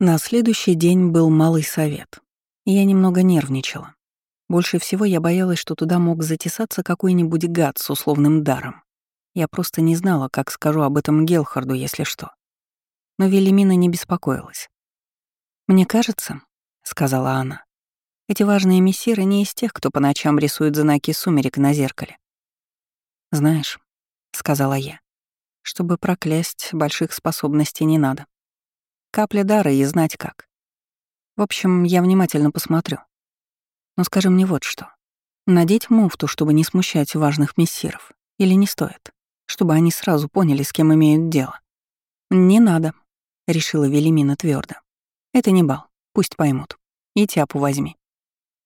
На следующий день был малый совет, я немного нервничала. Больше всего я боялась, что туда мог затесаться какой-нибудь гад с условным даром. Я просто не знала, как скажу об этом Гелхарду, если что. Но Велимина не беспокоилась. «Мне кажется», — сказала она, — «эти важные мессиры не из тех, кто по ночам рисует знаки сумерек на зеркале». «Знаешь», — сказала я, — «чтобы проклясть, больших способностей не надо. Капля дара и знать как. В общем, я внимательно посмотрю. Но скажи мне вот что. Надеть муфту, чтобы не смущать важных мессиров, или не стоит, чтобы они сразу поняли, с кем имеют дело? Не надо, решила Велимина твердо. Это не бал, пусть поймут. И тяпу возьми.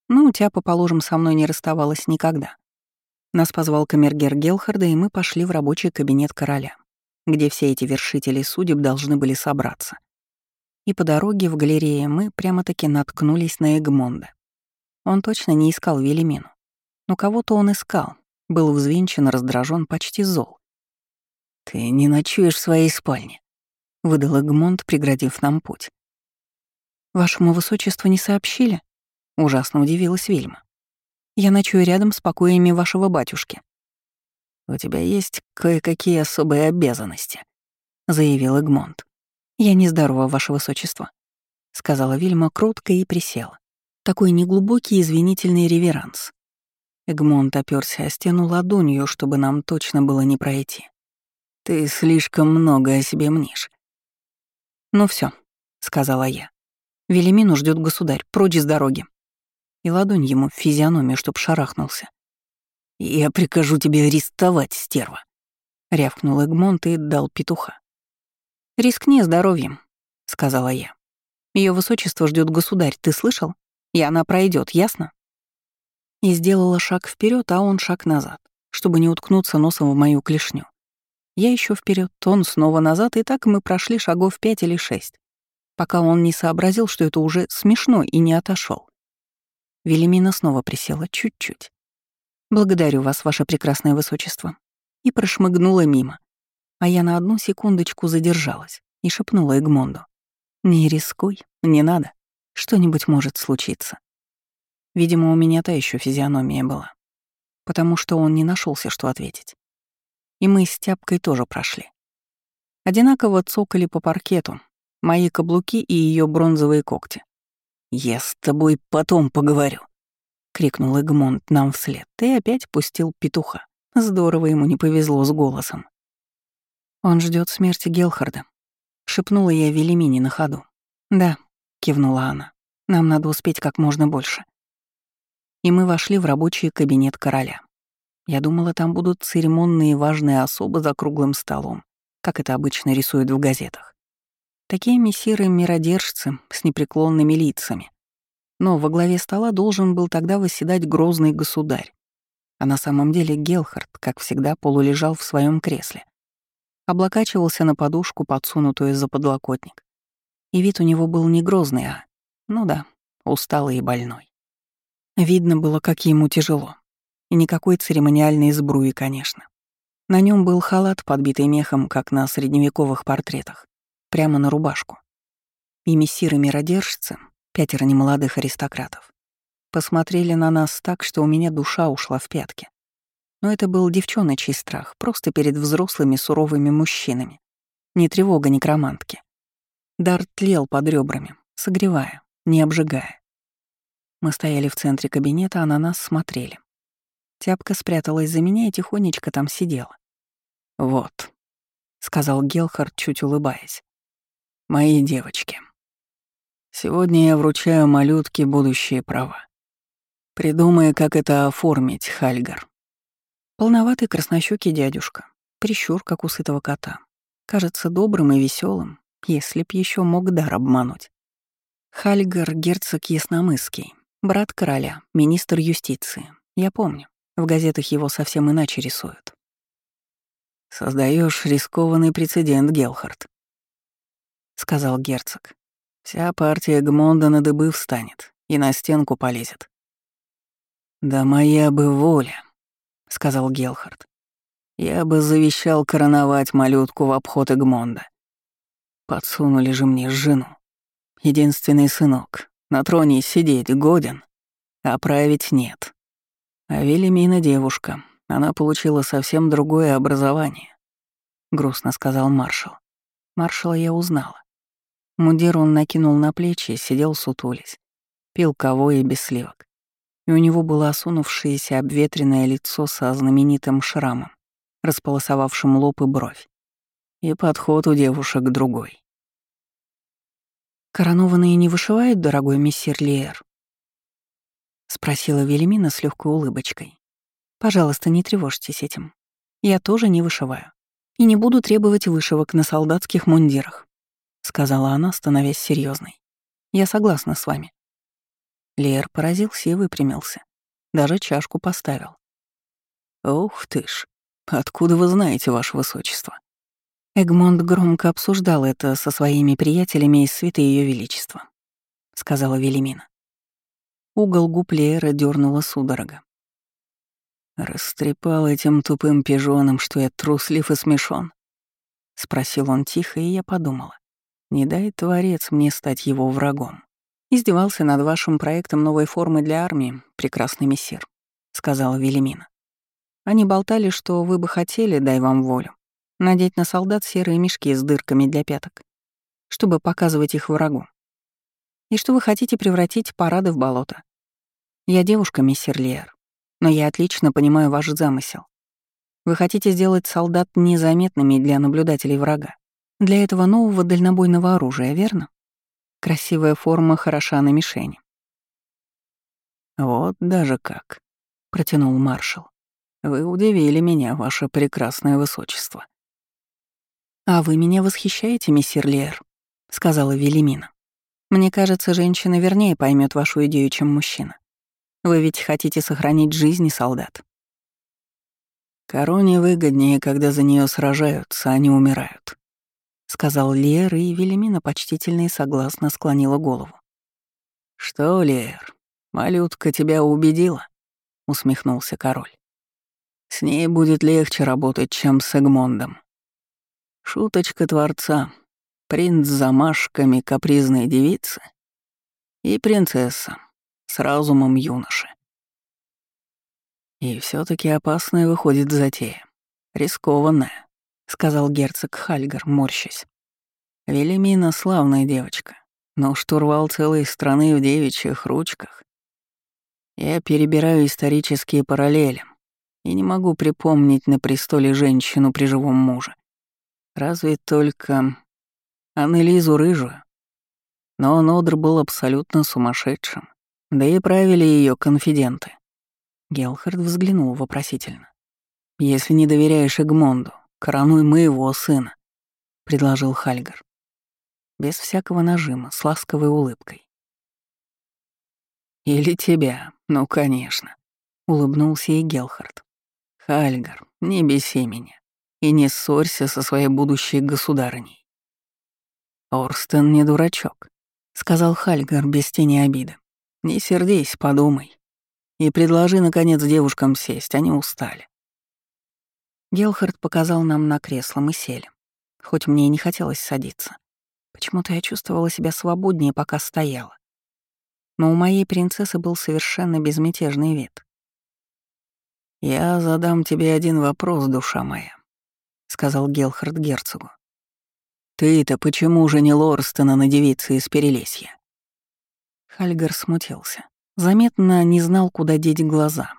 Ну, тяпа, положим, со мной не расставалась никогда. Нас позвал камергер Гелхарда, и мы пошли в рабочий кабинет короля, где все эти вершители судеб должны были собраться и по дороге в галерее мы прямо-таки наткнулись на Эгмонда. Он точно не искал Велимину. Но кого-то он искал, был взвинчен, раздражен, почти зол. «Ты не ночуешь в своей спальне», — выдал Эгмонд, преградив нам путь. «Вашему высочеству не сообщили?» — ужасно удивилась Вильма. «Я ночую рядом с покоями вашего батюшки». «У тебя есть кое-какие особые обязанности», — заявил Эгмонд. «Я нездорова, ваше высочество», — сказала Вильма кротко и присела. Такой неглубокий извинительный реверанс. Эгмонт оперся о стену ладонью, чтобы нам точно было не пройти. «Ты слишком много о себе мнишь». «Ну все, сказала я. «Велимину ждет государь, прочь с дороги». И ладонь ему в физиономию, чтоб шарахнулся. «Я прикажу тебе арестовать, стерва», — рявкнул Эгмонт и дал петуха. «Рискни здоровьем», — сказала я. Ее высочество ждет государь, ты слышал? И она пройдет, ясно?» И сделала шаг вперед, а он шаг назад, чтобы не уткнуться носом в мою клешню. Я еще вперед, он снова назад, и так мы прошли шагов пять или шесть, пока он не сообразил, что это уже смешно и не отошел. Велимина снова присела чуть-чуть. «Благодарю вас, ваше прекрасное высочество», и прошмыгнула мимо, а я на одну секундочку задержалась и шепнула Эгмонду. «Не рискуй, не надо. Что-нибудь может случиться». Видимо, у меня та еще физиономия была, потому что он не нашелся, что ответить. И мы с тяпкой тоже прошли. Одинаково цокали по паркету, мои каблуки и ее бронзовые когти. «Я с тобой потом поговорю», — крикнул Эгмонт нам вслед и опять пустил петуха. Здорово ему не повезло с голосом. «Он ждет смерти Гелхарда», — шепнула я Велимине на ходу. «Да», — кивнула она, — «нам надо успеть как можно больше». И мы вошли в рабочий кабинет короля. Я думала, там будут церемонные важные особы за круглым столом, как это обычно рисуют в газетах. Такие мессиры-миродержцы с непреклонными лицами. Но во главе стола должен был тогда восседать грозный государь. А на самом деле Гелхард, как всегда, полулежал в своем кресле облокачивался на подушку, подсунутую за подлокотник. И вид у него был не грозный, а, ну да, усталый и больной. Видно было, как ему тяжело. И никакой церемониальной сбруи, конечно. На нем был халат, подбитый мехом, как на средневековых портретах, прямо на рубашку. И мессиры-миродержцы, пятеро немолодых аристократов, посмотрели на нас так, что у меня душа ушла в пятки. Но это был девчоночий страх, просто перед взрослыми суровыми мужчинами. Ни тревога некромантки. Дар тлел под ребрами, согревая, не обжигая. Мы стояли в центре кабинета, а на нас смотрели. Тяпка спряталась за меня и тихонечко там сидела. «Вот», — сказал Гелхард, чуть улыбаясь. «Мои девочки. Сегодня я вручаю малютке будущие права. Придумай, как это оформить, Хальгар. Полноватый краснощёкий дядюшка, прищур, как у сытого кота. Кажется добрым и веселым, если б еще мог дар обмануть. Хальгар — герцог Ясномысский, брат короля, министр юстиции. Я помню, в газетах его совсем иначе рисуют. Создаешь рискованный прецедент, Гелхард», — сказал герцог. «Вся партия Гмонда на дыбы встанет и на стенку полезет». «Да моя бы воля», — сказал Гелхард. «Я бы завещал короновать малютку в обход Эгмонда. Подсунули же мне жену. единственный сынок, на троне сидеть годен, а править нет. А Велимина девушка, она получила совсем другое образование», — грустно сказал маршал. Маршала я узнала. Мудир он накинул на плечи, сидел сутулись, пил кого и без сливок. И у него было осунувшееся обветренное лицо со знаменитым шрамом, располосовавшим лоб и бровь. И подход у девушек другой. «Коронованные не вышивают, дорогой мессир Лиэр?» — спросила Велимина с легкой улыбочкой. «Пожалуйста, не тревожьтесь этим. Я тоже не вышиваю. И не буду требовать вышивок на солдатских мундирах», — сказала она, становясь серьезной. «Я согласна с вами». Лиэр поразился и выпрямился. Даже чашку поставил. «Ух ты ж, откуда вы знаете, ваше высочество?» Эгмонд громко обсуждал это со своими приятелями из свиты Ее Величества, сказала Велимина. Угол губ Леера дернула судорога. «Растрепал этим тупым пижоном, что я труслив и смешон?» — спросил он тихо, и я подумала. «Не дай Творец мне стать его врагом». «Издевался над вашим проектом новой формы для армии, прекрасный мессир», — сказала Велимина. «Они болтали, что вы бы хотели, дай вам волю, надеть на солдат серые мешки с дырками для пяток, чтобы показывать их врагу. И что вы хотите превратить парады в болото. Я девушка, миссер Лиер, но я отлично понимаю ваш замысел. Вы хотите сделать солдат незаметными для наблюдателей врага. Для этого нового дальнобойного оружия, верно? Красивая форма хороша на мишени. «Вот даже как», — протянул маршал. «Вы удивили меня, ваше прекрасное высочество». «А вы меня восхищаете, миссир Лиэр», — сказала Велимина. «Мне кажется, женщина вернее поймет вашу идею, чем мужчина. Вы ведь хотите сохранить жизни солдат». «Короне выгоднее, когда за нее сражаются, а не умирают», — сказал Лиэр, и Велимина почтительно и согласно склонила голову. «Что, Лиэр, малютка тебя убедила?» — усмехнулся король. «С ней будет легче работать, чем с Эгмондом. Шуточка Творца, принц с замашками капризной девицы и принцесса с разумом юноши. И все таки опасная выходит затея. Рискованная, — сказал герцог Хальгар, морщась. Велимина — славная девочка, но штурвал целой страны в девичьих ручках. Я перебираю исторические параллели и не могу припомнить на престоле женщину при живом муже. Разве только Аннелизу Рыжую. Но Нодр был абсолютно сумасшедшим, да и правили ее конфиденты. Гелхард взглянул вопросительно. «Если не доверяешь Эгмонду, коронуй моего сына», — предложил Хальгар. Без всякого нажима, с ласковой улыбкой. «Или тебя, ну, конечно», — улыбнулся и Гелхард. «Хальгар, не беси меня и не ссорься со своей будущей государыней. Орстен не дурачок, сказал Хальгар без тени обиды. Не сердись, подумай. И предложи, наконец, девушкам сесть, они устали. Гелхард показал нам на кресло, мы сели. Хоть мне и не хотелось садиться. Почему-то я чувствовала себя свободнее, пока стояла. Но у моей принцессы был совершенно безмятежный вид. «Я задам тебе один вопрос, душа моя сказал Гелхард герцогу. «Ты-то почему же не Лорстона на девице из Перелесья?» Хальгар смутился. Заметно не знал, куда деть глаза.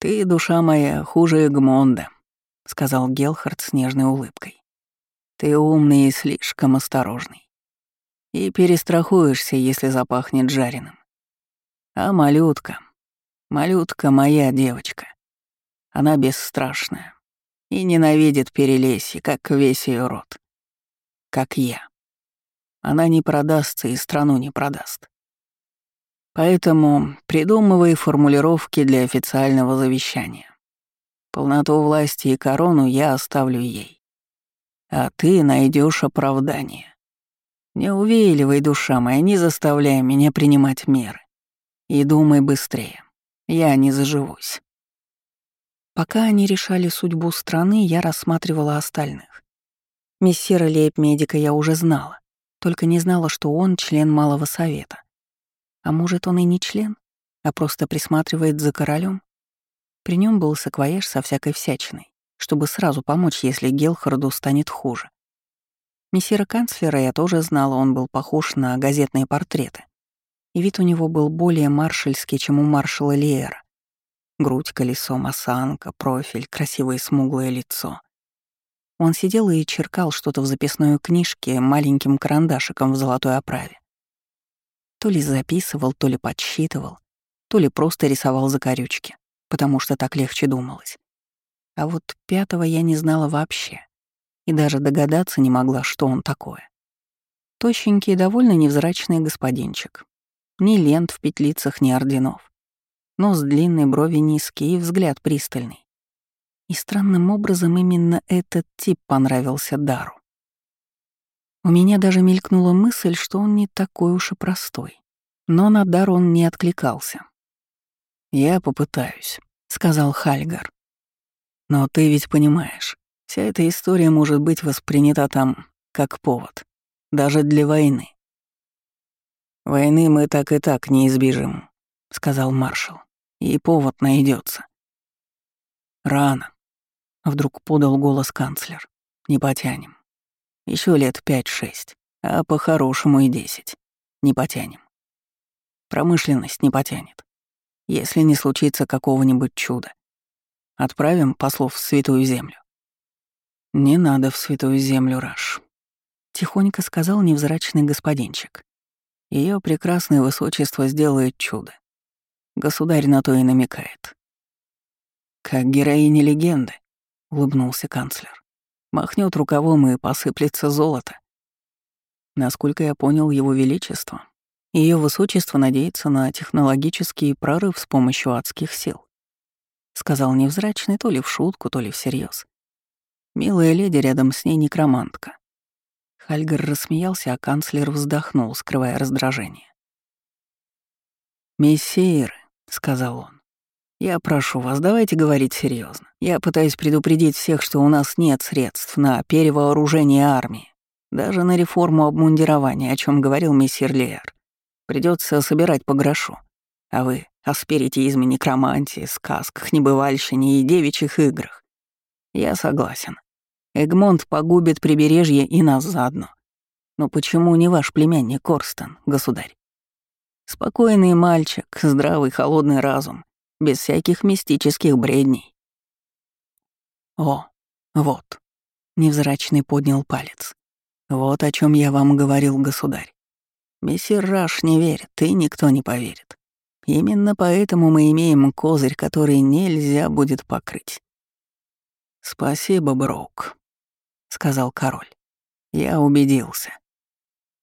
«Ты, душа моя, хуже Эгмонда», — сказал Гелхард с нежной улыбкой. «Ты умный и слишком осторожный. И перестрахуешься, если запахнет жареным. А малютка, малютка моя девочка. Она бесстрашная, и ненавидит Перелесье, как весь ее род. Как я. Она не продастся и страну не продаст. Поэтому придумывай формулировки для официального завещания. Полноту власти и корону я оставлю ей. А ты найдешь оправдание. Не увеливай, душа моя, не заставляй меня принимать меры. И думай быстрее. Я не заживусь. Пока они решали судьбу страны, я рассматривала остальных. Мессира лейб-медика я уже знала. Только не знала, что он член Малого Совета. А может, он и не член, а просто присматривает за королем? При нем был саквояж со всякой всячиной, чтобы сразу помочь, если Гелхарду станет хуже. Мессира канцлера я тоже знала, он был похож на газетные портреты. И вид у него был более маршальский, чем у маршала Лиера. Грудь, колесо, осанка, профиль, красивое смуглое лицо. Он сидел и черкал что-то в записной книжке маленьким карандашиком в золотой оправе. То ли записывал, то ли подсчитывал, то ли просто рисовал закорючки, потому что так легче думалось. А вот пятого я не знала вообще и даже догадаться не могла, что он такое. Тощенький и довольно невзрачный господинчик. Ни лент в петлицах, ни орденов. Нос длинный, брови низкие и взгляд пристальный. И странным образом именно этот тип понравился Дару. У меня даже мелькнула мысль, что он не такой уж и простой. Но на дар он не откликался. «Я попытаюсь», — сказал Хальгар. «Но ты ведь понимаешь, Вся эта история может быть воспринята там как повод, даже для войны. «Войны мы так и так не избежим», — сказал маршал, — «и повод найдется. «Рано», — вдруг подал голос канцлер. «Не потянем. Еще лет пять-шесть, а по-хорошему и десять. Не потянем. Промышленность не потянет. Если не случится какого-нибудь чуда. Отправим послов в Святую Землю. «Не надо в святую землю, Раш», — тихонько сказал невзрачный господинчик. Ее прекрасное высочество сделает чудо. Государь на то и намекает. «Как героиня легенды», — улыбнулся канцлер. «Махнет рукавом и посыплется золото». Насколько я понял его величество, ее высочество надеется на технологический прорыв с помощью адских сил. Сказал невзрачный то ли в шутку, то ли всерьез. Милая леди рядом с ней некромантка. Хальгар рассмеялся, а канцлер вздохнул, скрывая раздражение. «Мессиры», — сказал он, — «я прошу вас, давайте говорить серьезно. Я пытаюсь предупредить всех, что у нас нет средств на перевооружение армии, даже на реформу обмундирования, о чем говорил мессир Леер. Придется собирать по грошу. А вы о спиритизме, некромантии, сказках, небывальщине и девичьих играх. Я согласен. Эгмонт погубит прибережье и нас заодно. Но почему не ваш племянник Корстон, государь? Спокойный мальчик, здравый, холодный разум, без всяких мистических бредней. О, вот. Невзрачный поднял палец. Вот о чем я вам говорил, государь. Мессир Раш не верит, и никто не поверит. Именно поэтому мы имеем козырь, который нельзя будет покрыть. «Спасибо, Броук», — сказал король. «Я убедился».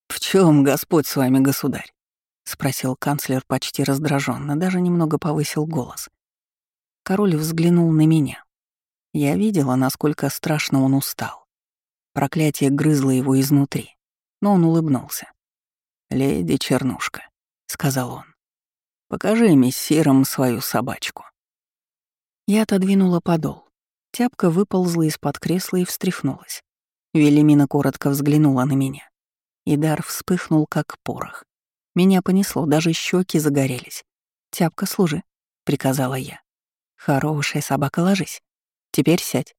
«В чем Господь с вами, государь?» — спросил канцлер почти раздраженно, даже немного повысил голос. Король взглянул на меня. Я видела, насколько страшно он устал. Проклятие грызло его изнутри, но он улыбнулся. «Леди Чернушка», — сказал он, — «покажи мессирам свою собачку». Я отодвинула подол. Тяпка выползла из-под кресла и встряхнулась. Велимина коротко взглянула на меня. И дар вспыхнул, как порох. Меня понесло, даже щеки загорелись. «Тяпка, служи», — приказала я. «Хорошая собака, ложись. Теперь сядь».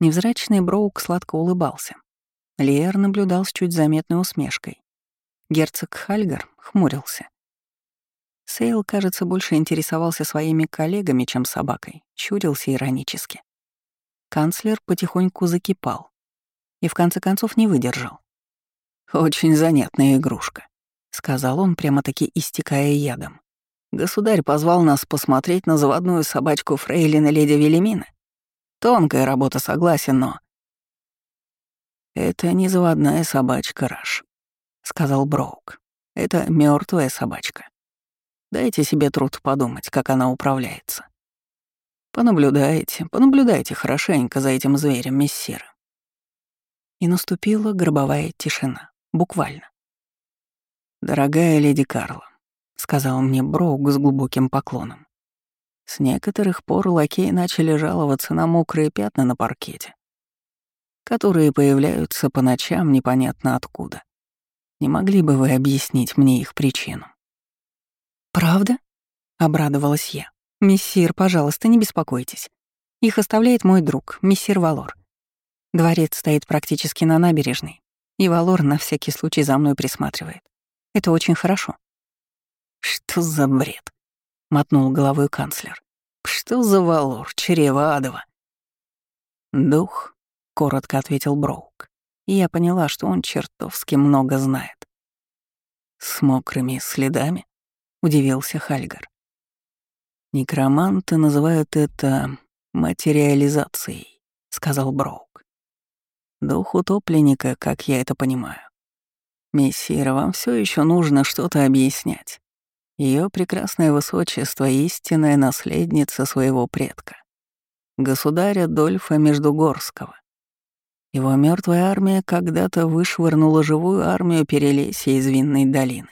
Невзрачный Броук сладко улыбался. Лиэр наблюдал с чуть заметной усмешкой. Герцог Хальгар хмурился. Сейл, кажется, больше интересовался своими коллегами, чем собакой, чурился иронически. Канцлер потихоньку закипал и в конце концов не выдержал. «Очень занятная игрушка», — сказал он, прямо-таки истекая ядом. «Государь позвал нас посмотреть на заводную собачку Фрейлина леди Велимина. Тонкая работа, согласен, но...» «Это не заводная собачка, Раш», — сказал Броук. «Это мертвая собачка. Дайте себе труд подумать, как она управляется. Понаблюдайте, понаблюдайте хорошенько за этим зверем, мессиры. И наступила гробовая тишина, буквально. «Дорогая леди Карла», — сказал мне Броук с глубоким поклоном, с некоторых пор лакеи начали жаловаться на мокрые пятна на паркете, которые появляются по ночам непонятно откуда. Не могли бы вы объяснить мне их причину?» «Правда?» — обрадовалась я. «Мессир, пожалуйста, не беспокойтесь. Их оставляет мой друг, мессир Валор. Дворец стоит практически на набережной, и Валор на всякий случай за мной присматривает. Это очень хорошо». «Что за бред?» — мотнул головой канцлер. «Что за Валор, чрево адово?» «Дух», — коротко ответил Броук. И я поняла, что он чертовски много знает. «С мокрыми следами?» — удивился Хальгар. «Некроманты называют это материализацией», — сказал Броук. «Дух утопленника, как я это понимаю. Мессира, вам все еще нужно что-то объяснять. Ее прекрасное высочество — истинная наследница своего предка, государя Дольфа Междугорского. Его мертвая армия когда-то вышвырнула живую армию Перелесья из Винной долины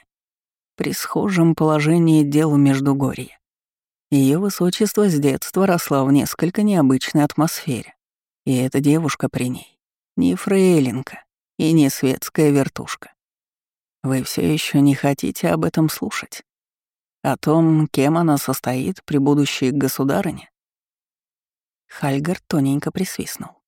при схожем положении дел Междугорья. Ее высочество с детства росла в несколько необычной атмосфере, и эта девушка при ней не фрейлинка и не светская вертушка. Вы все еще не хотите об этом слушать? О том, кем она состоит при будущей государыне? Хальгар тоненько присвистнул.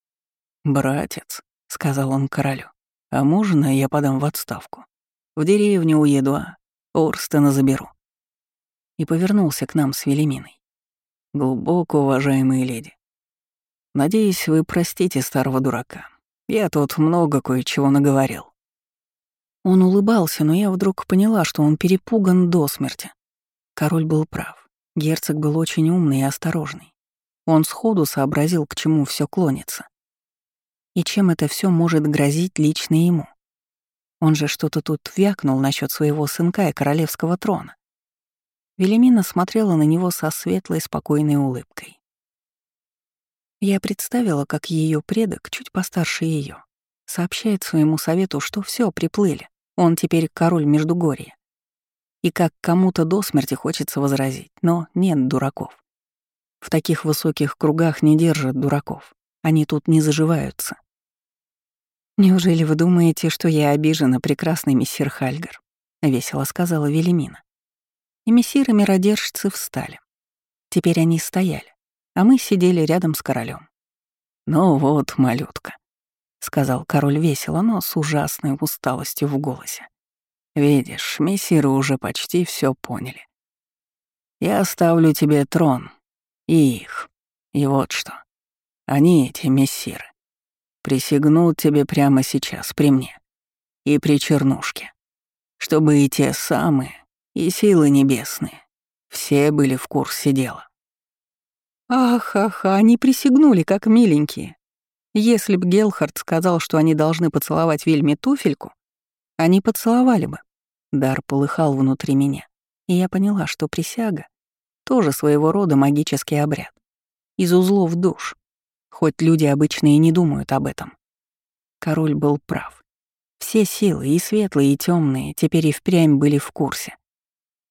«Братец», — сказал он королю, — «а можно я подам в отставку? В деревню уеду, а Орстена заберу». И повернулся к нам с Велиминой. «Глубоко уважаемые леди, надеюсь, вы простите старого дурака. Я тут много кое-чего наговорил». Он улыбался, но я вдруг поняла, что он перепуган до смерти. Король был прав. Герцог был очень умный и осторожный. Он сходу сообразил, к чему все клонится и чем это все может грозить лично ему. Он же что-то тут вякнул насчет своего сынка и королевского трона. Велимина смотрела на него со светлой, спокойной улыбкой. Я представила, как ее предок, чуть постарше ее, сообщает своему совету, что все приплыли, он теперь король Междугорья. И как кому-то до смерти хочется возразить, но нет дураков. В таких высоких кругах не держат дураков, они тут не заживаются. «Неужели вы думаете, что я обижена, прекрасный мессир Хальгар?» — весело сказала Велимина. И мессиры миродержцы встали. Теперь они стояли, а мы сидели рядом с королем. «Ну вот, малютка», — сказал король весело, но с ужасной усталостью в голосе. «Видишь, мессиры уже почти все поняли. Я оставлю тебе трон и их. И вот что. Они эти мессиры Присягнул тебе прямо сейчас, при мне. И при чернушке. Чтобы и те самые, и силы небесные, все были в курсе дела. Ах, ах, они присягнули, как миленькие. Если б Гелхард сказал, что они должны поцеловать Вельме туфельку, они поцеловали бы. Дар полыхал внутри меня, и я поняла, что присяга — тоже своего рода магический обряд. Из узлов душ, хоть люди обычно и не думают об этом. Король был прав. Все силы, и светлые, и темные, теперь и впрямь были в курсе.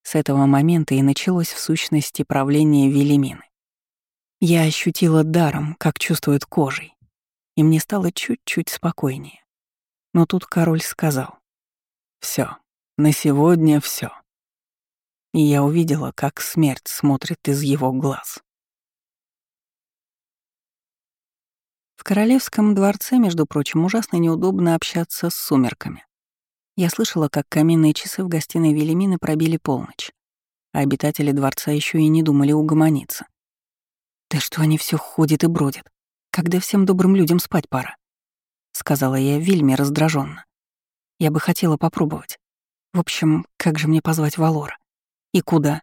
С этого момента и началось в сущности правление Велимины. Я ощутила даром, как чувствует кожей, и мне стало чуть-чуть спокойнее. Но тут король сказал. все, на сегодня все. И я увидела, как смерть смотрит из его глаз. В королевском дворце, между прочим, ужасно неудобно общаться с сумерками. Я слышала, как каминные часы в гостиной Велимины пробили полночь, а обитатели дворца еще и не думали угомониться. «Да что они все ходят и бродят, когда всем добрым людям спать пора», — сказала я Вильме раздраженно. «Я бы хотела попробовать. В общем, как же мне позвать Валора? И куда?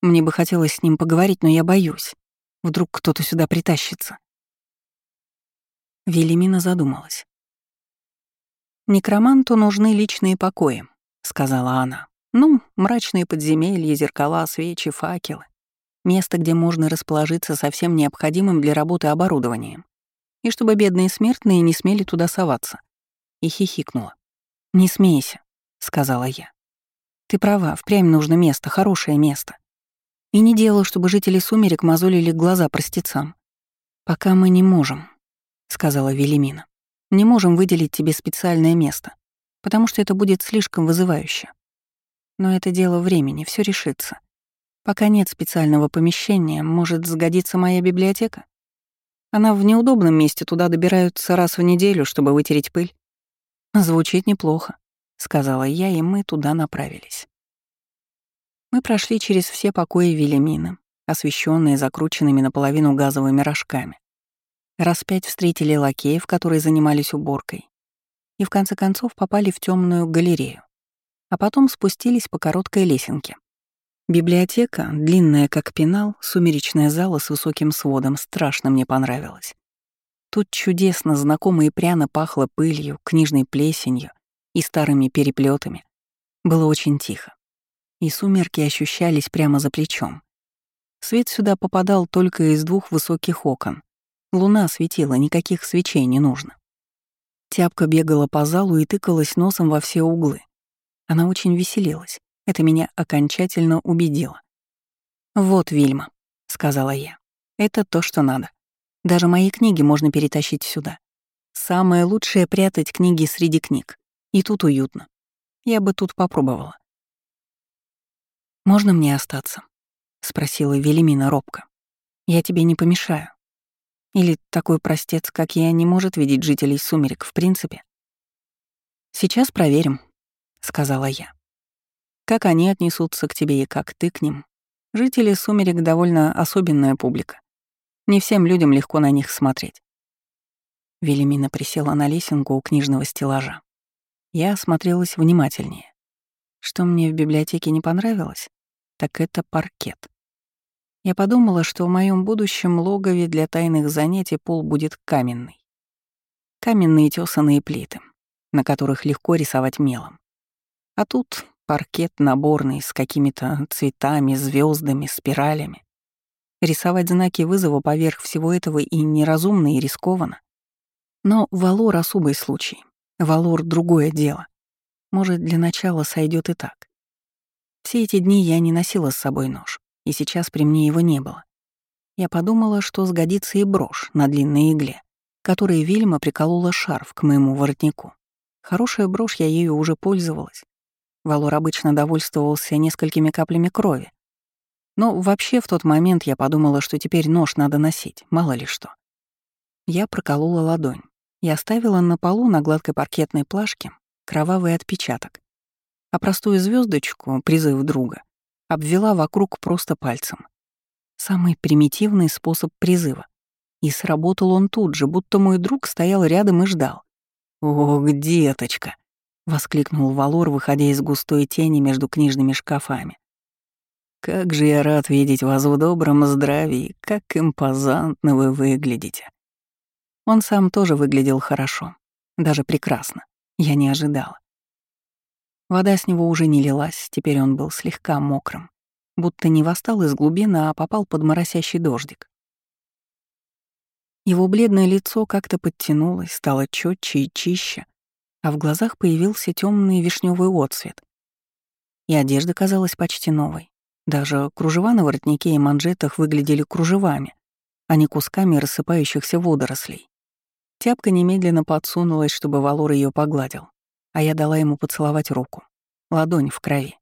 Мне бы хотелось с ним поговорить, но я боюсь. Вдруг кто-то сюда притащится». Велимина задумалась. «Некроманту нужны личные покои», — сказала она. «Ну, мрачные подземелья, зеркала, свечи, факелы. Место, где можно расположиться со всем необходимым для работы оборудованием. И чтобы бедные смертные не смели туда соваться». И хихикнула. «Не смейся», — сказала я. «Ты права, впрямь нужно место, хорошее место. И не дело, чтобы жители сумерек мозолили глаза простецам. Пока мы не можем, сказала Велимина. «Не можем выделить тебе специальное место. потому что это будет слишком вызывающе. Но это дело времени, все решится. Пока нет специального помещения, может сгодиться моя библиотека? Она в неудобном месте, туда добираются раз в неделю, чтобы вытереть пыль. Звучит неплохо, сказала я, и мы туда направились. Мы прошли через все покои Велимина, освещенные закрученными наполовину газовыми рожками. Раз пять встретили лакеев, которые занимались уборкой, и в конце концов попали в темную галерею, а потом спустились по короткой лесенке. Библиотека, длинная как пенал, сумеречная зала с высоким сводом, страшно мне понравилась. Тут чудесно знакомо и пряно пахло пылью, книжной плесенью и старыми переплетами. Было очень тихо. И сумерки ощущались прямо за плечом. Свет сюда попадал только из двух высоких окон. Луна светила, никаких свечей не нужно. Тяпка бегала по залу и тыкалась носом во все углы. Она очень веселилась. Это меня окончательно убедило. «Вот, Вильма», — сказала я. «Это то, что надо. Даже мои книги можно перетащить сюда. Самое лучшее — прятать книги среди книг. И тут уютно. Я бы тут попробовала». «Можно мне остаться?» — спросила Велимина робко. «Я тебе не помешаю. Или такой простец, как я, не может видеть жителей сумерек в принципе?» «Сейчас проверим», — сказала я. Как они отнесутся к тебе и как ты к ним. Жители сумерек довольно особенная публика. Не всем людям легко на них смотреть. Велимина присела на лесенку у книжного стеллажа. Я осмотрелась внимательнее. Что мне в библиотеке не понравилось, так это паркет. Я подумала, что в моем будущем логове для тайных занятий пол будет каменный. Каменные тесаные плиты, на которых легко рисовать мелом. А тут Паркет наборный, с какими-то цветами, звездами, спиралями. Рисовать знаки вызова поверх всего этого и неразумно, и рискованно. Но Валор — особый случай. Валор — другое дело. Может, для начала сойдет и так. Все эти дни я не носила с собой нож, и сейчас при мне его не было. Я подумала, что сгодится и брошь на длинной игле, которой Вильма приколола шарф к моему воротнику. Хорошая брошь, я ею уже пользовалась. Валор обычно довольствовался несколькими каплями крови. Но вообще в тот момент я подумала, что теперь нож надо носить, мало ли что. Я проколола ладонь и оставила на полу на гладкой паркетной плашке кровавый отпечаток, а простую звездочку, призыв друга, обвела вокруг просто пальцем. Самый примитивный способ призыва. И сработал он тут же, будто мой друг стоял рядом и ждал. «Ох, деточка!» — воскликнул Валор, выходя из густой тени между книжными шкафами. «Как же я рад видеть вас в добром здравии, как импозантно вы выглядите». Он сам тоже выглядел хорошо, даже прекрасно. Я не ожидала. Вода с него уже не лилась, теперь он был слегка мокрым, будто не восстал из глубины, а попал под моросящий дождик. Его бледное лицо как-то подтянулось, стало четче и чище, а в глазах появился темный вишневый отсвет. И одежда казалась почти новой. Даже кружева на воротнике и манжетах выглядели кружевами, а не кусками рассыпающихся водорослей. Тяпка немедленно подсунулась, чтобы Валор ее погладил, а я дала ему поцеловать руку, ладонь в крови,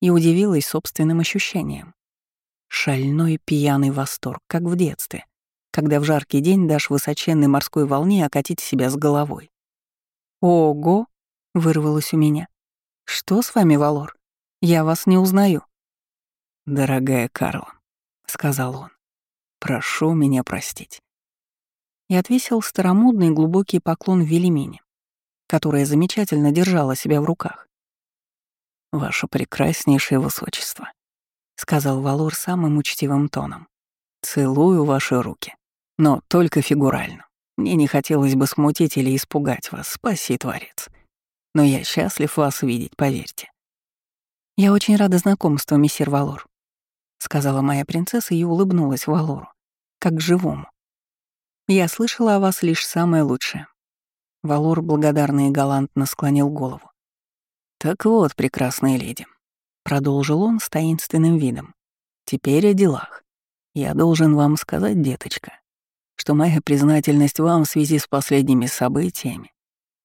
и удивилась собственным ощущением. Шальной пьяный восторг, как в детстве, когда в жаркий день дашь высоченной морской волне окатить себя с головой. «Ого!» — вырвалось у меня. «Что с вами, Валор? Я вас не узнаю». «Дорогая Карла», — сказал он, — «прошу меня простить». И отвесил старомодный глубокий поклон Велимине, которая замечательно держала себя в руках. «Ваше прекраснейшее высочество», — сказал Валор самым учтивым тоном. «Целую ваши руки, но только фигурально. Мне не хотелось бы смутить или испугать вас, спаси, Творец. Но я счастлив вас видеть, поверьте. «Я очень рада знакомству, мессир Валор», — сказала моя принцесса и улыбнулась Валору, как живому. «Я слышала о вас лишь самое лучшее». Валор благодарно и галантно склонил голову. «Так вот, прекрасная леди», — продолжил он с таинственным видом. «Теперь о делах. Я должен вам сказать, деточка, что моя признательность вам в связи с последними событиями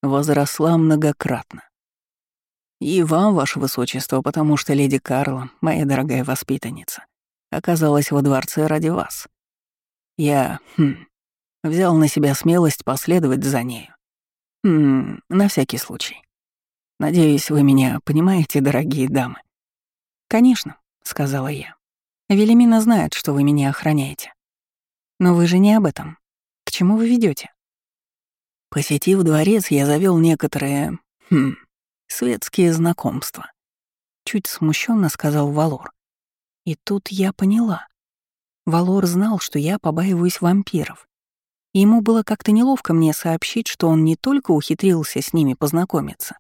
возросла многократно. И вам, ваше высочество, потому что леди Карла, моя дорогая воспитанница, оказалась во дворце ради вас. Я, хм, взял на себя смелость последовать за нею. Хм, на всякий случай. Надеюсь, вы меня понимаете, дорогие дамы. Конечно, сказала я. Велимина знает, что вы меня охраняете. Но вы же не об этом. К чему вы ведете? Посетив дворец, я завел некоторые, хм, светские знакомства. Чуть смущенно сказал Валор. И тут я поняла. Валор знал, что я побаиваюсь вампиров. Ему было как-то неловко мне сообщить, что он не только ухитрился с ними познакомиться,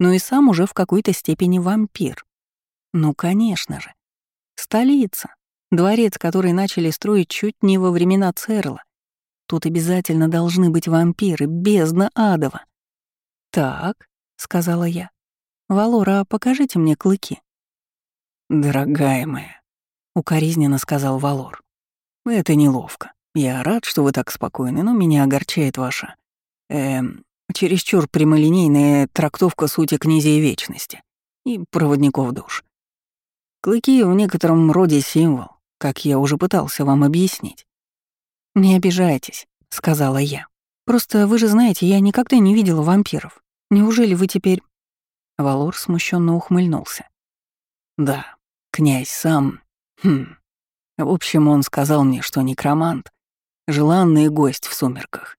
но и сам уже в какой-то степени вампир. Ну, конечно же. Столица. Дворец, который начали строить чуть не во времена Церла. Тут обязательно должны быть вампиры, бездна адова. «Так», — сказала я. «Валора, покажите мне клыки». «Дорогая моя», — укоризненно сказал Валор. «Это неловко. Я рад, что вы так спокойны, но меня огорчает ваша... Эм, чересчур прямолинейная трактовка сути князей вечности и проводников душ. Клыки в некотором роде символ, как я уже пытался вам объяснить. «Не обижайтесь», — сказала я. «Просто вы же знаете, я никогда не видела вампиров. Неужели вы теперь...» Валор смущенно ухмыльнулся. «Да, князь сам... Хм... В общем, он сказал мне, что некромант — желанный гость в сумерках.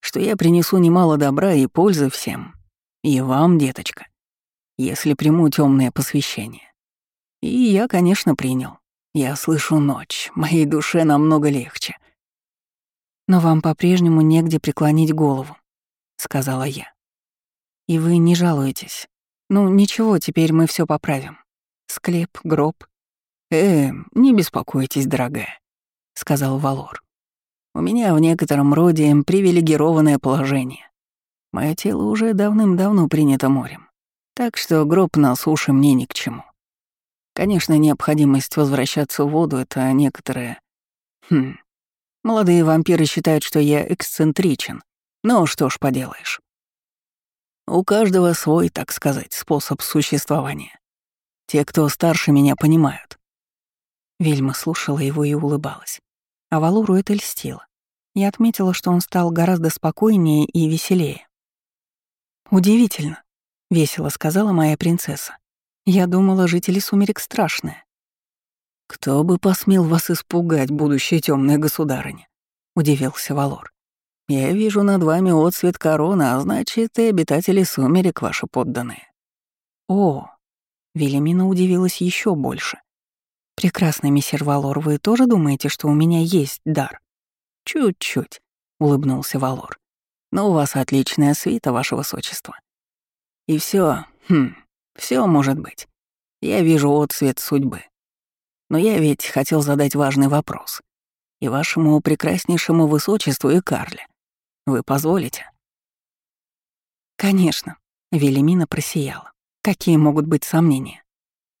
Что я принесу немало добра и пользы всем. И вам, деточка, если приму темное посвящение. И я, конечно, принял. Я слышу ночь, моей душе намного легче. «Но вам по-прежнему негде преклонить голову», — сказала я. «И вы не жалуетесь. Ну, ничего, теперь мы все поправим. Склеп, гроб». «Э, не беспокойтесь, дорогая», — сказал Валор. «У меня в некотором роде привилегированное положение. Мое тело уже давным-давно принято морем, так что гроб на суше мне ни к чему. Конечно, необходимость возвращаться в воду — это некоторое... Хм, Молодые вампиры считают, что я эксцентричен. Ну что ж поделаешь. У каждого свой, так сказать, способ существования. Те, кто старше меня, понимают. Вельма слушала его и улыбалась. А Валуру это льстило. Я отметила, что он стал гораздо спокойнее и веселее. «Удивительно», — весело сказала моя принцесса. «Я думала, жители сумерек страшные. «Кто бы посмел вас испугать, будущая темная государыня?» — удивился Валор. «Я вижу над вами отцвет короны, а значит, и обитатели сумерек ваши подданные». «О!» — Велимина удивилась еще больше. «Прекрасный мессер Валор, вы тоже думаете, что у меня есть дар?» «Чуть-чуть», — улыбнулся Валор. «Но у вас отличная свита, ваше высочество. И все, хм, все может быть. Я вижу отцвет судьбы. Но я ведь хотел задать важный вопрос. И вашему прекраснейшему высочеству и Карле. Вы позволите?» «Конечно», — Велимина просияла. «Какие могут быть сомнения?»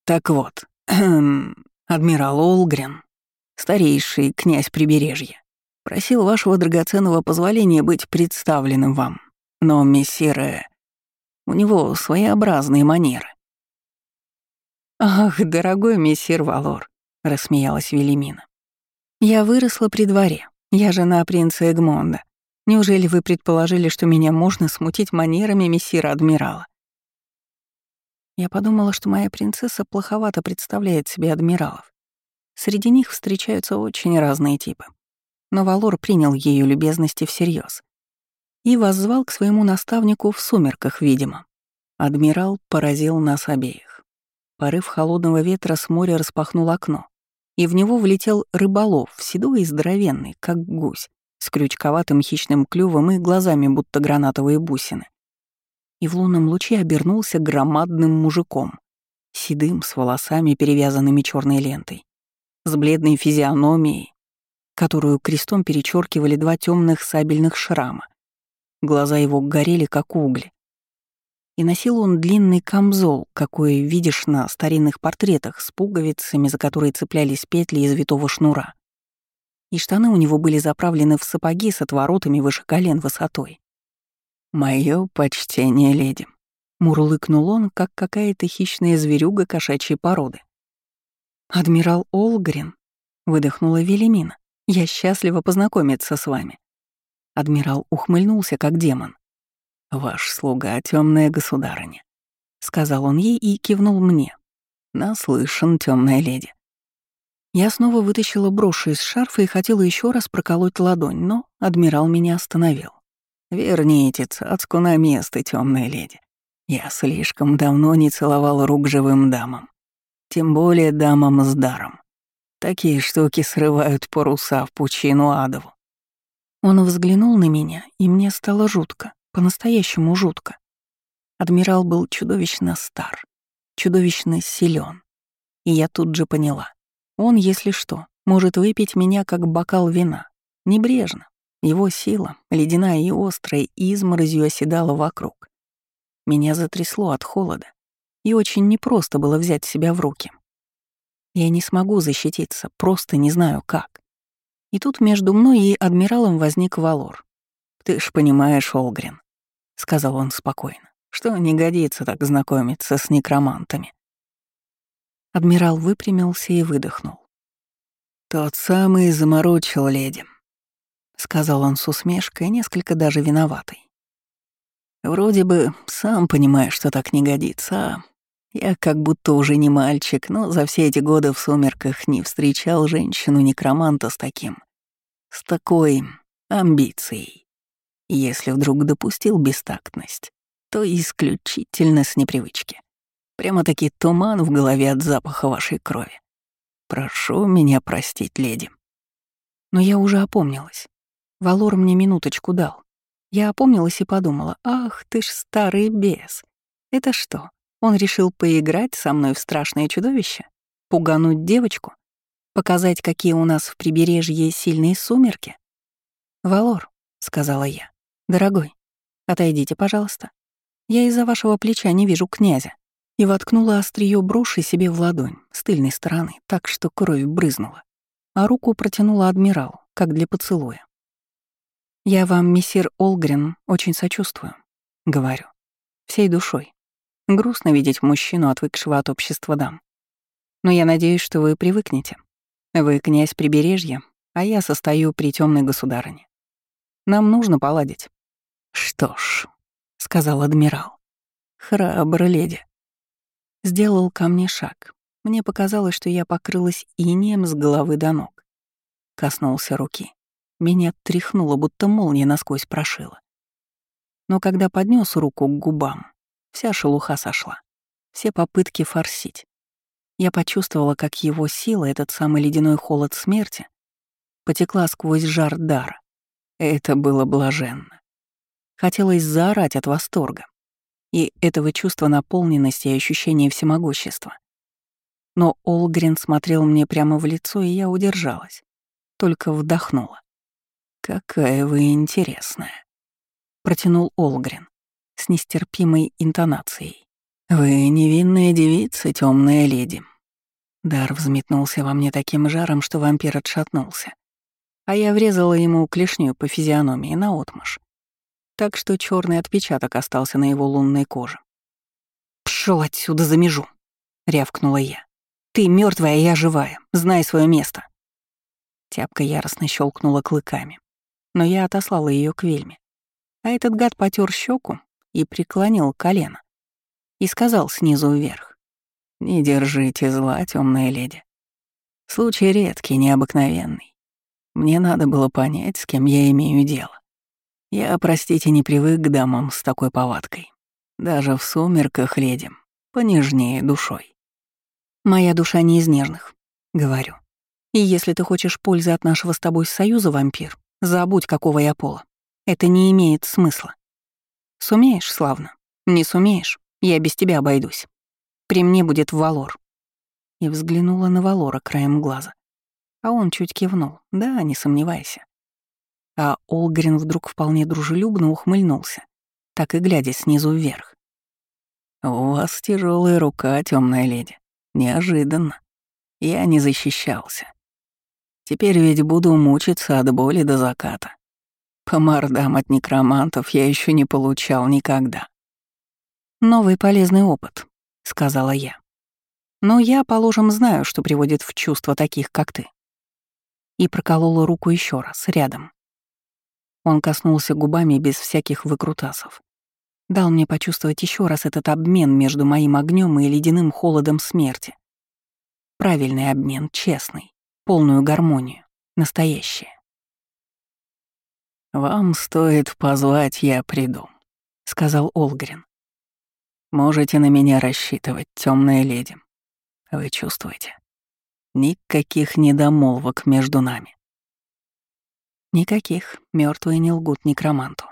«Так вот, адмирал Олгрен, старейший князь прибережья, просил вашего драгоценного позволения быть представленным вам. Но мессир у него своеобразные манеры». «Ах, дорогой мессир Валор, рассмеялась Велимина. «Я выросла при дворе. Я жена принца Эгмонда. Неужели вы предположили, что меня можно смутить манерами мессира-адмирала?» Я подумала, что моя принцесса плоховато представляет себе адмиралов. Среди них встречаются очень разные типы. Но Валор принял ее любезности всерьез и воззвал к своему наставнику в сумерках, видимо. Адмирал поразил нас обеих. Порыв холодного ветра с моря распахнул окно, и в него влетел рыболов, седой и здоровенный, как гусь, с крючковатым хищным клювом и глазами, будто гранатовые бусины. И в лунном луче обернулся громадным мужиком, седым, с волосами, перевязанными черной лентой, с бледной физиономией, которую крестом перечеркивали два темных сабельных шрама. Глаза его горели, как угли, и носил он длинный камзол, какой видишь на старинных портретах, с пуговицами, за которые цеплялись петли из витого шнура. И штаны у него были заправлены в сапоги с отворотами выше колен высотой. «Моё почтение, леди», Мурлыкнул он, как какая-то хищная зверюга кошачьей породы. «Адмирал Олгрин», — выдохнула Велимина, — «я счастлива познакомиться с вами». Адмирал ухмыльнулся, как демон. «Ваш слуга, темная государыня», — сказал он ей и кивнул мне. «Наслышан, темная леди». Я снова вытащила брошь из шарфа и хотела еще раз проколоть ладонь, но адмирал меня остановил. «Верните цацку на место, темная леди. Я слишком давно не целовал рук живым дамам. Тем более дамам с даром. Такие штуки срывают паруса в пучину адову. Он взглянул на меня, и мне стало жутко, по-настоящему жутко. Адмирал был чудовищно стар, чудовищно силен, И я тут же поняла. Он, если что, может выпить меня как бокал вина. Небрежно. Его сила, ледяная и острая, изморозью оседала вокруг. Меня затрясло от холода, и очень непросто было взять себя в руки. Я не смогу защититься, просто не знаю как. И тут между мной и адмиралом возник Валор. «Ты ж понимаешь, Олгрин», — сказал он спокойно, «что не годится так знакомиться с некромантами». Адмирал выпрямился и выдохнул. «Тот самый заморочил леди», — сказал он с усмешкой, несколько даже виноватой. Вроде бы сам понимаешь, что так не годится, а я как будто уже не мальчик, но за все эти годы в сумерках не встречал женщину-некроманта с таким, с такой амбицией. Если вдруг допустил бестактность, то исключительно с непривычки. Прямо-таки туман в голове от запаха вашей крови. Прошу меня простить, леди. Но я уже опомнилась. Валор мне минуточку дал. Я опомнилась и подумала, ах ты ж старый бес. Это что, он решил поиграть со мной в страшное чудовище? Пугануть девочку? Показать, какие у нас в прибережье сильные сумерки? «Валор», — сказала я, — «дорогой, отойдите, пожалуйста. Я из-за вашего плеча не вижу князя». И воткнула острие броши себе в ладонь с тыльной стороны, так что кровь брызнула, а руку протянула адмиралу, как для поцелуя. «Я вам, мессир Олгрен, очень сочувствую», — говорю. Всей душой. Грустно видеть мужчину, отвыкшего от общества дам. Но я надеюсь, что вы привыкнете. Вы князь прибережья, а я состою при темной государыне. Нам нужно поладить. Что ж, — сказал адмирал. Храбро леди. Сделал ко мне шаг. Мне показалось, что я покрылась инеем с головы до ног. Коснулся руки. Меня тряхнуло, будто молния насквозь прошила. Но когда поднес руку к губам, вся шелуха сошла. Все попытки форсить. Я почувствовала, как его сила, этот самый ледяной холод смерти, потекла сквозь жар дара. Это было блаженно. Хотелось заорать от восторга и этого чувства наполненности и ощущения всемогущества. Но Олгрин смотрел мне прямо в лицо, и я удержалась, только вдохнула. «Какая вы интересная», — протянул Олгрен с нестерпимой интонацией. «Вы невинная девица, темная леди». Дар взметнулся во мне таким жаром, что вампир отшатнулся. А я врезала ему клешню по физиономии наотмашь. Так что черный отпечаток остался на его лунной коже. Пшел отсюда за межу!» — рявкнула я. «Ты мертвая, я живая. Знай свое место». Тяпка яростно щелкнула клыками но я отослала ее к Вельме. А этот гад потер щеку и преклонил колено. И сказал снизу вверх. «Не держите зла, темная леди. Случай редкий, необыкновенный. Мне надо было понять, с кем я имею дело. Я, простите, не привык к дамам с такой повадкой. Даже в сумерках ледем, понежнее душой. Моя душа не из нежных, говорю. И если ты хочешь пользы от нашего с тобой союза, вампир, Забудь, какого я пола. Это не имеет смысла. Сумеешь, славно. Не сумеешь, я без тебя обойдусь. При мне будет Валор. И взглянула на Валора краем глаза. А он чуть кивнул. Да, не сомневайся. А Олгрин вдруг вполне дружелюбно ухмыльнулся, так и глядя снизу вверх. «У вас тяжелая рука, темная леди. Неожиданно. Я не защищался. Теперь ведь буду мучиться от боли до заката. По мордам от некромантов я еще не получал никогда. «Новый полезный опыт», — сказала я. «Но я, положим, знаю, что приводит в чувство таких, как ты». И проколола руку еще раз, рядом. Он коснулся губами без всяких выкрутасов. Дал мне почувствовать еще раз этот обмен между моим огнем и ледяным холодом смерти. Правильный обмен, честный, полную гармонию, настоящее. «Вам стоит позвать, я приду», — сказал Олгрин. «Можете на меня рассчитывать, темная леди. Вы чувствуете? Никаких недомолвок между нами». «Никаких, мертвые не лгут некроманту.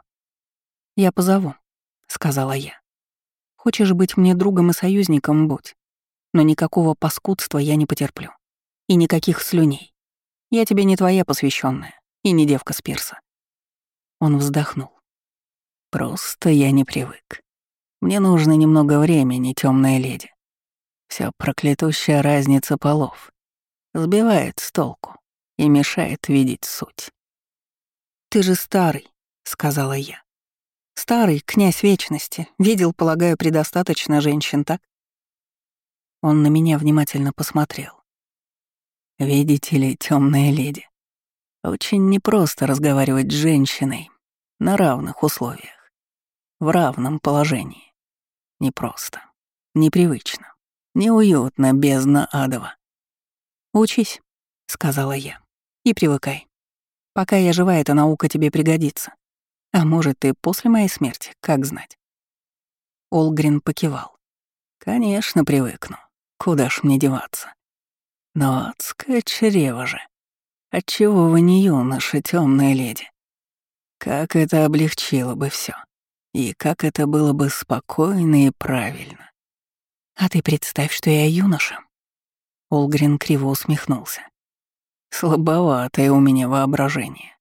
Я позову», — сказала я. «Хочешь быть мне другом и союзником — будь. Но никакого паскудства я не потерплю. И никаких слюней. Я тебе не твоя посвященная и не девка с пирса». Он вздохнул. «Просто я не привык. Мне нужно немного времени, темная леди. Вся проклятущая разница полов сбивает с толку и мешает видеть суть. «Ты же старый», — сказала я. Старый, князь вечности, видел, полагаю, предостаточно женщин, так? Он на меня внимательно посмотрел. Видите ли, темная леди, очень непросто разговаривать с женщиной на равных условиях, в равном положении. Непросто, непривычно, неуютно, бездна адова. «Учись», — сказала я, — «и привыкай. Пока я жива, эта наука тебе пригодится. А может, и после моей смерти, как знать. Олгрин покивал. Конечно, привыкну. Куда ж мне деваться? Но адское чрево же. Отчего вы не юноша, темная леди? Как это облегчило бы все, И как это было бы спокойно и правильно. А ты представь, что я юноша. Олгрин криво усмехнулся. Слабоватое у меня воображение.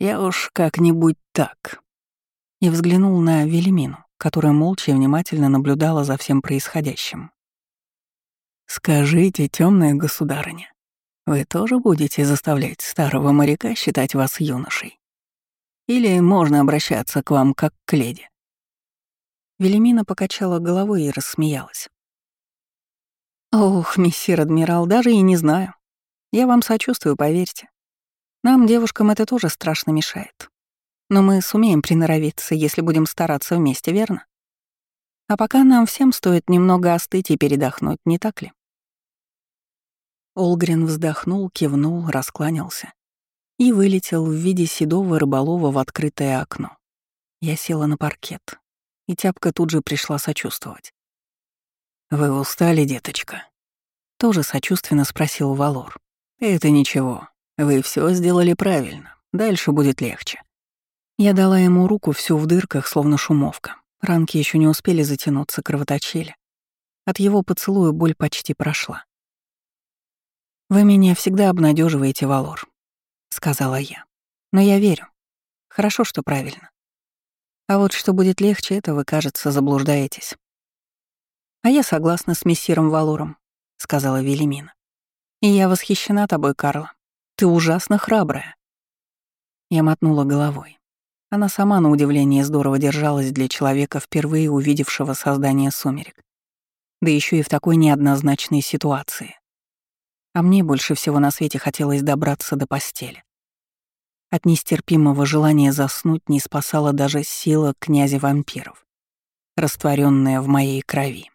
Я уж как-нибудь так. И взглянул на Велимину, которая молча и внимательно наблюдала за всем происходящим. «Скажите, темная государыня, вы тоже будете заставлять старого моряка считать вас юношей? Или можно обращаться к вам как к леди?» Велимина покачала головой и рассмеялась. «Ох, мессир адмирал, даже и не знаю. Я вам сочувствую, поверьте. Нам, девушкам, это тоже страшно мешает. Но мы сумеем приноровиться, если будем стараться вместе, верно? А пока нам всем стоит немного остыть и передохнуть, не так ли? Олгрин вздохнул, кивнул, раскланялся и вылетел в виде седого рыболова в открытое окно. Я села на паркет, и тяпка тут же пришла сочувствовать. «Вы устали, деточка?» Тоже сочувственно спросил Валор. «Это ничего. Вы все сделали правильно. Дальше будет легче. Я дала ему руку всю в дырках, словно шумовка. Ранки еще не успели затянуться, кровоточили. От его поцелуя боль почти прошла. «Вы меня всегда обнадеживаете, Валор», — сказала я. «Но я верю. Хорошо, что правильно. А вот что будет легче, это вы, кажется, заблуждаетесь». «А я согласна с мессиром Валором», — сказала Велимина. «И я восхищена тобой, Карла. Ты ужасно храбрая». Я мотнула головой. Она сама, на удивление, здорово держалась для человека, впервые увидевшего создание сумерек. Да еще и в такой неоднозначной ситуации. А мне больше всего на свете хотелось добраться до постели. От нестерпимого желания заснуть не спасала даже сила князя вампиров, растворенная в моей крови.